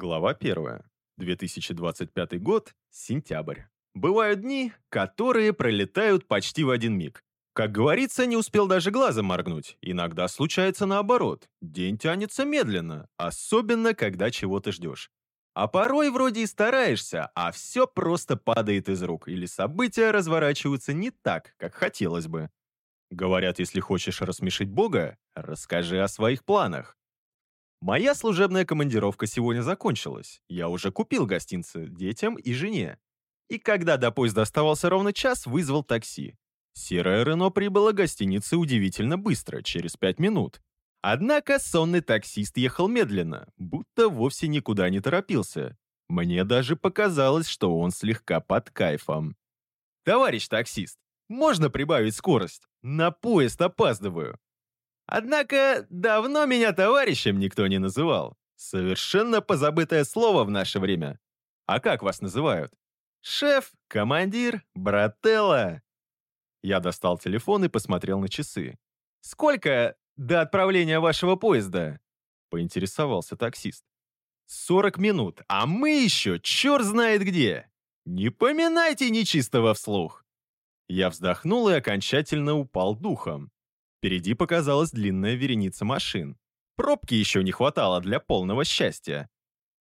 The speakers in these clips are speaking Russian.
Глава 1. 2025 год, сентябрь. Бывают дни, которые пролетают почти в один миг. Как говорится, не успел даже глазом моргнуть. Иногда случается наоборот. День тянется медленно, особенно когда чего-то ждешь. А порой вроде и стараешься, а все просто падает из рук, или события разворачиваются не так, как хотелось бы. Говорят, если хочешь рассмешить Бога, расскажи о своих планах. Моя служебная командировка сегодня закончилась. Я уже купил гостинцы детям и жене. И когда до поезда оставался ровно час, вызвал такси. Серое Рено прибыло к гостинице удивительно быстро, через пять минут. Однако сонный таксист ехал медленно, будто вовсе никуда не торопился. Мне даже показалось, что он слегка под кайфом. «Товарищ таксист, можно прибавить скорость? На поезд опаздываю!» Однако давно меня товарищем никто не называл. Совершенно позабытое слово в наше время. А как вас называют? Шеф, командир, брателла. Я достал телефон и посмотрел на часы. Сколько до отправления вашего поезда? Поинтересовался таксист. Сорок минут, а мы еще черт знает где. Не поминайте нечистого вслух. Я вздохнул и окончательно упал духом. Впереди показалась длинная вереница машин. Пробки еще не хватало для полного счастья.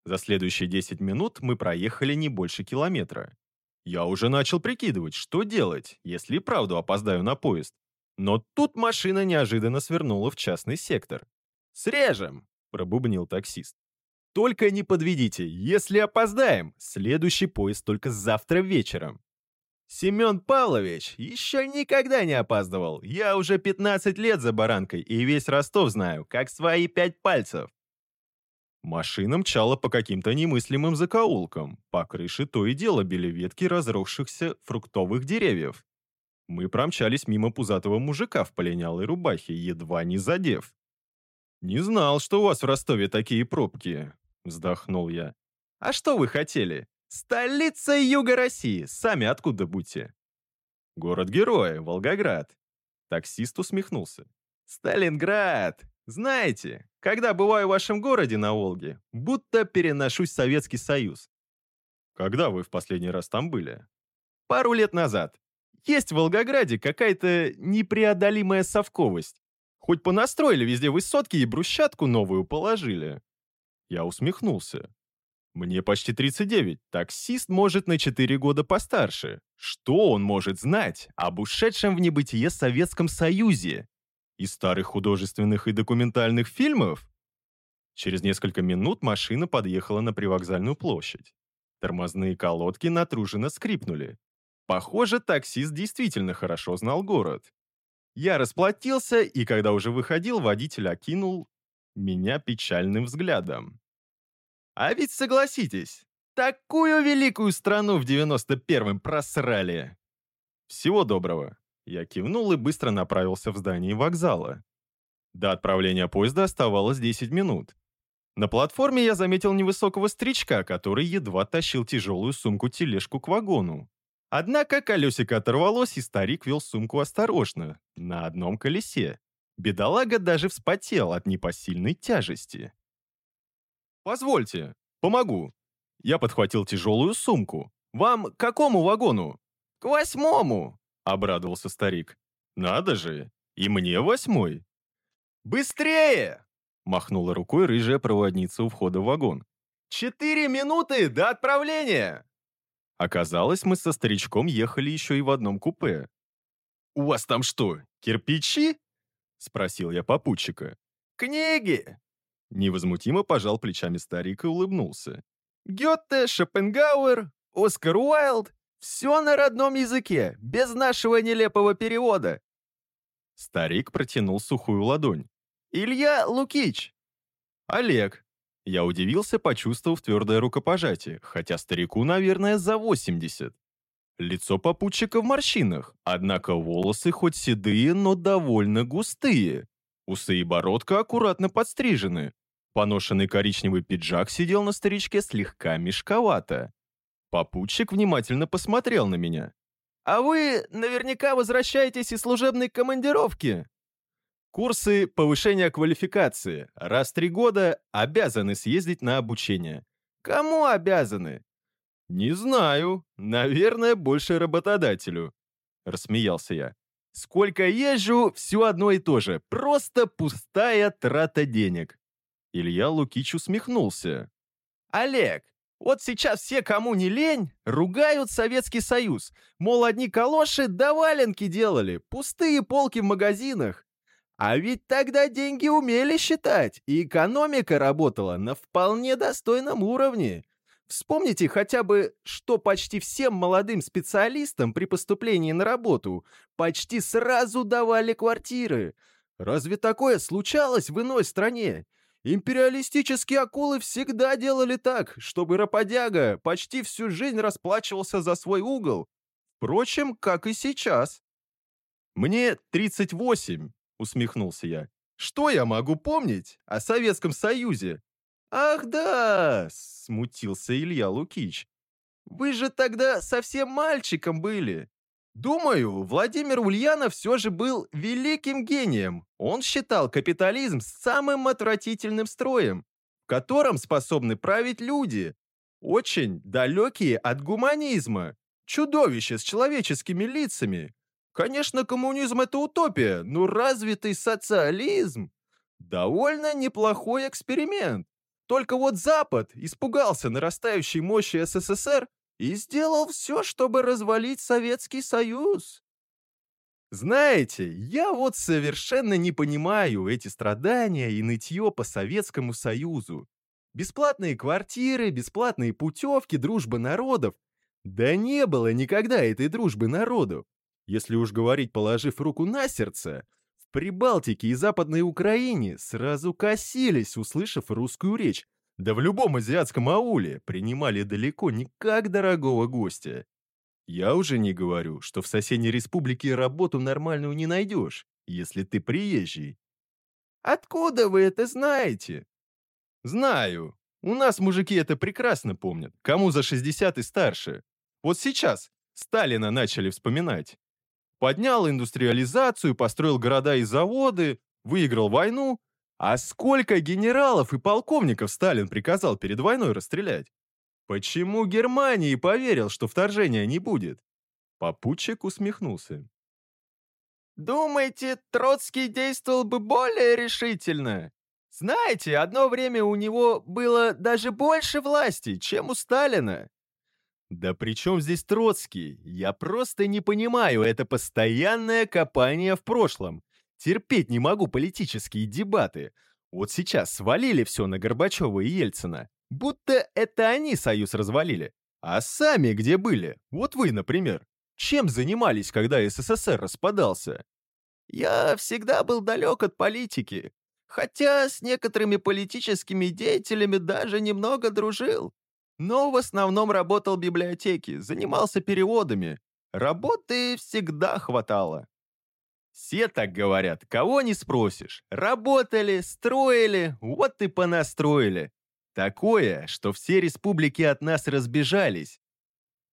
За следующие 10 минут мы проехали не больше километра. Я уже начал прикидывать, что делать, если правду опоздаю на поезд. Но тут машина неожиданно свернула в частный сектор. «Срежем!» – пробубнил таксист. «Только не подведите, если опоздаем, следующий поезд только завтра вечером». Семен Павлович еще никогда не опаздывал. Я уже 15 лет за баранкой и весь Ростов знаю, как свои пять пальцев. Машина мчала по каким-то немыслимым закоулкам. По крыше то и дело били ветки разросшихся фруктовых деревьев. Мы промчались мимо пузатого мужика в полинялой рубахе, едва не задев. «Не знал, что у вас в Ростове такие пробки», — вздохнул я. «А что вы хотели? Столица Юга России! Сами откуда будете? Город-герой, Волгоград. Таксист усмехнулся. Сталинград! Знаете, когда бываю в вашем городе на Волге, будто переношусь в Советский Союз. Когда вы в последний раз там были? Пару лет назад. Есть в Волгограде какая-то непреодолимая совковость. Хоть понастроили везде высотки и брусчатку новую положили. Я усмехнулся. Мне почти 39, таксист может на 4 года постарше. Что он может знать об ушедшем в небытие Советском Союзе? Из старых художественных и документальных фильмов? Через несколько минут машина подъехала на привокзальную площадь. Тормозные колодки натруженно скрипнули. Похоже, таксист действительно хорошо знал город. Я расплатился, и когда уже выходил, водитель окинул меня печальным взглядом. А ведь согласитесь, такую великую страну в 91-м просрали. Всего доброго. Я кивнул и быстро направился в здание вокзала. До отправления поезда оставалось 10 минут. На платформе я заметил невысокого стричка, который едва тащил тяжелую сумку-тележку к вагону. Однако колесико оторвалось, и старик вел сумку осторожно, на одном колесе. Бедолага даже вспотел от непосильной тяжести. «Позвольте, помогу». Я подхватил тяжелую сумку. «Вам к какому вагону?» «К восьмому», — обрадовался старик. «Надо же, и мне восьмой». «Быстрее!» — махнула рукой рыжая проводница у входа в вагон. «Четыре минуты до отправления!» Оказалось, мы со старичком ехали еще и в одном купе. «У вас там что, кирпичи?» — спросил я попутчика. «Книги!» Невозмутимо пожал плечами старик и улыбнулся. «Гёте, Шопенгауэр, Оскар Уайлд — все на родном языке, без нашего нелепого перевода». Старик протянул сухую ладонь. «Илья Лукич». «Олег». Я удивился, почувствовав твердое рукопожатие, хотя старику, наверное, за 80. Лицо попутчика в морщинах, однако волосы хоть седые, но довольно густые. Усы и бородка аккуратно подстрижены. Поношенный коричневый пиджак сидел на старичке слегка мешковато. Попутчик внимательно посмотрел на меня. «А вы наверняка возвращаетесь из служебной командировки?» Курсы повышения квалификации. Раз три года обязаны съездить на обучение. Кому обязаны? Не знаю. Наверное, больше работодателю. Рассмеялся я. Сколько езжу, все одно и то же. Просто пустая трата денег. Илья Лукич усмехнулся. Олег, вот сейчас все, кому не лень, ругают Советский Союз. Мол, одни калоши да валенки делали, пустые полки в магазинах. А ведь тогда деньги умели считать, и экономика работала на вполне достойном уровне. Вспомните хотя бы, что почти всем молодым специалистам при поступлении на работу почти сразу давали квартиры. Разве такое случалось в иной стране? Империалистические акулы всегда делали так, чтобы работяга почти всю жизнь расплачивался за свой угол. Впрочем, как и сейчас. «Мне 38», — усмехнулся я. «Что я могу помнить о Советском Союзе?» «Ах да!» — смутился Илья Лукич. «Вы же тогда совсем мальчиком были. Думаю, Владимир Ульянов все же был великим гением. Он считал капитализм самым отвратительным строем, в котором способны править люди, очень далекие от гуманизма, чудовища с человеческими лицами, Конечно, коммунизм — это утопия, но развитый социализм — довольно неплохой эксперимент. Только вот Запад испугался нарастающей мощи СССР и сделал все, чтобы развалить Советский Союз. Знаете, я вот совершенно не понимаю эти страдания и нытье по Советскому Союзу. Бесплатные квартиры, бесплатные путевки, дружба народов. Да не было никогда этой дружбы народов. Если уж говорить, положив руку на сердце, в Прибалтике и Западной Украине сразу косились, услышав русскую речь. Да в любом азиатском ауле принимали далеко не как дорогого гостя. Я уже не говорю, что в соседней республике работу нормальную не найдешь, если ты приезжий. Откуда вы это знаете? Знаю. У нас мужики это прекрасно помнят. Кому за 60 и старше. Вот сейчас Сталина начали вспоминать. Поднял индустриализацию, построил города и заводы, выиграл войну. А сколько генералов и полковников Сталин приказал перед войной расстрелять? Почему Германии поверил, что вторжения не будет? Попутчик усмехнулся. Думаете, Троцкий действовал бы более решительно? Знаете, одно время у него было даже больше власти, чем у Сталина. Да при чем здесь Троцкий? Я просто не понимаю, это постоянное копание в прошлом. Терпеть не могу политические дебаты. Вот сейчас свалили все на Горбачева и Ельцина. Будто это они союз развалили. А сами где были? Вот вы, например. Чем занимались, когда СССР распадался? Я всегда был далек от политики. Хотя с некоторыми политическими деятелями даже немного дружил. Но в основном работал в библиотеке, занимался переводами. Работы всегда хватало. Все так говорят, кого не спросишь. Работали, строили, вот и понастроили. Такое, что все республики от нас разбежались.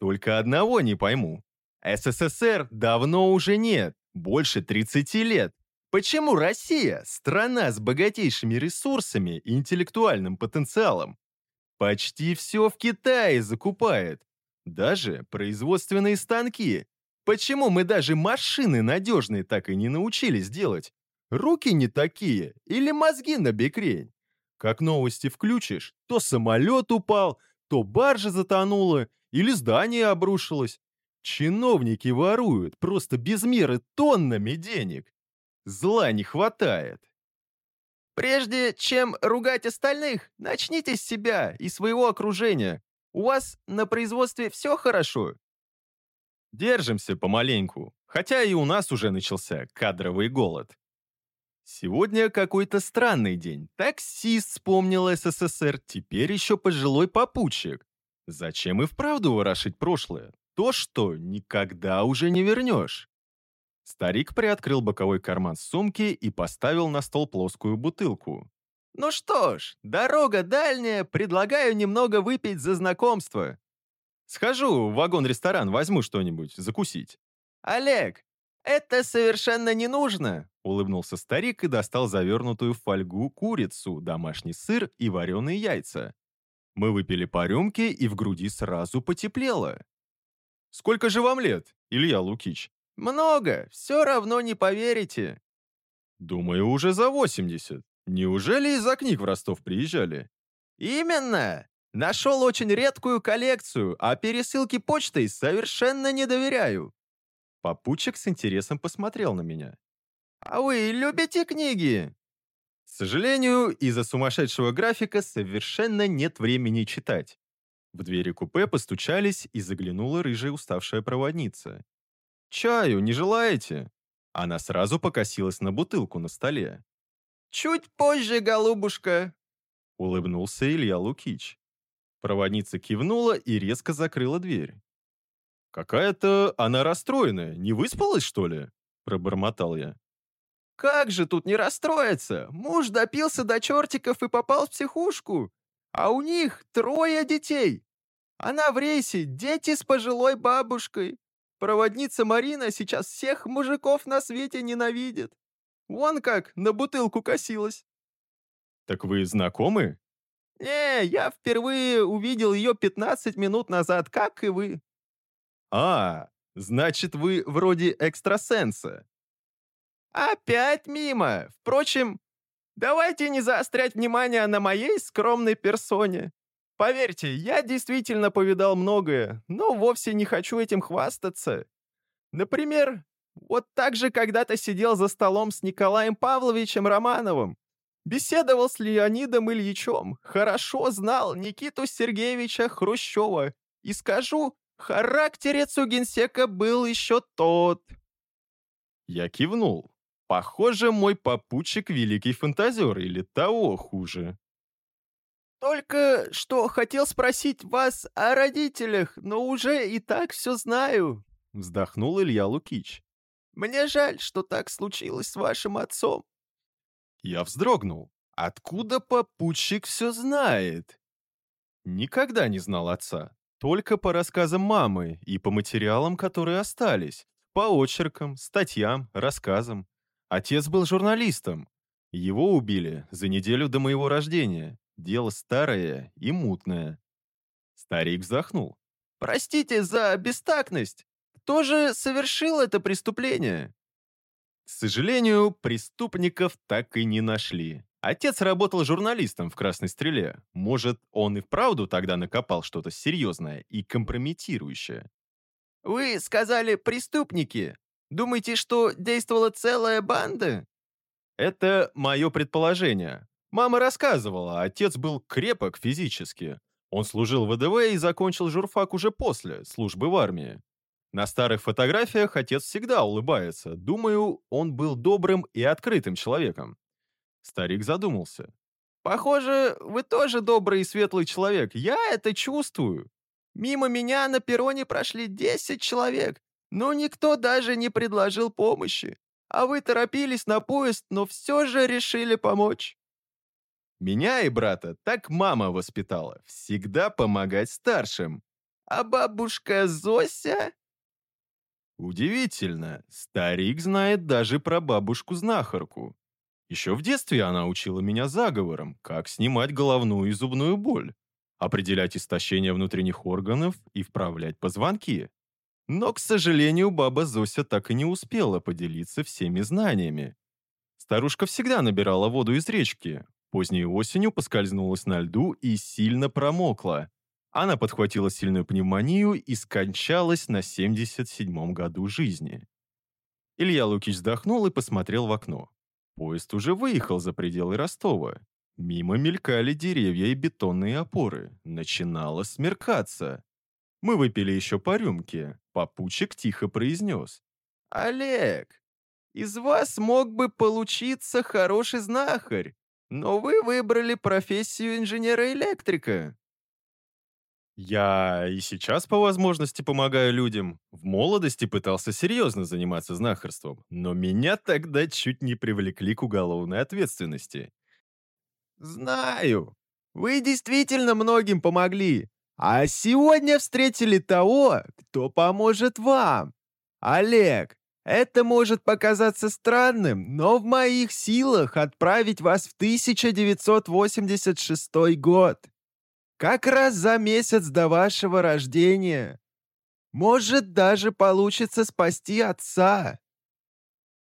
Только одного не пойму. СССР давно уже нет, больше 30 лет. Почему Россия, страна с богатейшими ресурсами и интеллектуальным потенциалом, Почти все в Китае закупает. Даже производственные станки. Почему мы даже машины надежные так и не научились делать? Руки не такие или мозги на бекрень? Как новости включишь, то самолет упал, то баржа затонула или здание обрушилось. Чиновники воруют просто без меры тоннами денег. Зла не хватает. Прежде чем ругать остальных, начните с себя и своего окружения. У вас на производстве все хорошо? Держимся помаленьку, хотя и у нас уже начался кадровый голод. Сегодня какой-то странный день. Таксист вспомнил СССР, теперь еще пожилой попутчик. Зачем и вправду ворошить прошлое? То, что никогда уже не вернешь. Старик приоткрыл боковой карман сумки и поставил на стол плоскую бутылку. «Ну что ж, дорога дальняя, предлагаю немного выпить за знакомство. Схожу в вагон-ресторан, возьму что-нибудь, закусить». «Олег, это совершенно не нужно!» — улыбнулся старик и достал завернутую в фольгу курицу, домашний сыр и вареные яйца. Мы выпили по рюмке, и в груди сразу потеплело. «Сколько же вам лет, Илья Лукич?» «Много, все равно не поверите». «Думаю, уже за 80. Неужели из-за книг в Ростов приезжали?» «Именно! Нашел очень редкую коллекцию, а пересылки почтой совершенно не доверяю». Попутчик с интересом посмотрел на меня. «А вы любите книги?» К сожалению, из-за сумасшедшего графика совершенно нет времени читать. В двери купе постучались, и заглянула рыжая уставшая проводница. «Чаю не желаете?» Она сразу покосилась на бутылку на столе. «Чуть позже, голубушка!» Улыбнулся Илья Лукич. Проводница кивнула и резко закрыла дверь. «Какая-то она расстроенная, не выспалась, что ли?» Пробормотал я. «Как же тут не расстроиться? Муж допился до чертиков и попал в психушку. А у них трое детей. Она в рейсе, дети с пожилой бабушкой. Проводница Марина сейчас всех мужиков на свете ненавидит. Вон как на бутылку косилась». «Так вы знакомы?» «Не, я впервые увидел ее 15 минут назад, как и вы». «А, значит, вы вроде экстрасенса». «Опять мимо. Впрочем, давайте не заострять внимание на моей скромной персоне. Поверьте, я действительно повидал многое, но вовсе не хочу этим хвастаться. Например, вот так же когда-то сидел за столом с Николаем Павловичем Романовым, Беседовал с Леонидом Ильичем, хорошо знал Никиту Сергеевича Хрущева. И скажу, характерец у генсека был еще тот. Я кивнул. Похоже, мой попутчик великий фантазер или того хуже. Только что хотел спросить вас о родителях, но уже и так все знаю. Вздохнул Илья Лукич. Мне жаль, что так случилось с вашим отцом. Я вздрогнул. Откуда попутчик все знает? Никогда не знал отца. Только по рассказам мамы и по материалам, которые остались. По очеркам, статьям, рассказам. Отец был журналистом. Его убили за неделю до моего рождения. Дело старое и мутное. Старик вздохнул. «Простите за бестактность. Кто же совершил это преступление?» К сожалению, преступников так и не нашли. Отец работал журналистом в «Красной стреле». Может, он и вправду тогда накопал что-то серьезное и компрометирующее. «Вы сказали «преступники». Думаете, что действовала целая банда?» Это мое предположение. Мама рассказывала, отец был крепок физически. Он служил в ВДВ и закончил журфак уже после службы в армии. На старых фотографиях отец всегда улыбается. Думаю, он был добрым и открытым человеком. Старик задумался. «Похоже, вы тоже добрый и светлый человек. Я это чувствую. Мимо меня на перроне прошли 10 человек, но никто даже не предложил помощи. А вы торопились на поезд, но все же решили помочь». Меня и брата так мама воспитала. Всегда помогать старшим. А бабушка Зося? Удивительно, старик знает даже про бабушку-знахарку. Еще в детстве она учила меня заговором, как снимать головную и зубную боль, определять истощение внутренних органов и вправлять позвонки. Но, к сожалению, баба Зося так и не успела поделиться всеми знаниями. Старушка всегда набирала воду из речки, поздней осенью поскользнулась на льду и сильно промокла, она подхватила сильную пневмонию и скончалась на 77-м году жизни. Илья Лукич вздохнул и посмотрел в окно. Поезд уже выехал за пределы Ростова. Мимо мелькали деревья и бетонные опоры. Начинало смеркаться. Мы выпили еще по рюмке. Попутчик тихо произнес. «Олег, из вас мог бы получиться хороший знахарь, но вы выбрали профессию инженера-электрика. Я и сейчас по возможности помогаю людям. В молодости пытался серьезно заниматься знахарством, но меня тогда чуть не привлекли к уголовной ответственности. Знаю. Вы действительно многим помогли. А сегодня встретили того, кто поможет вам. Олег, это может показаться странным, но в моих силах отправить вас в 1986 год. Как раз за месяц до вашего рождения. Может, даже получится спасти отца.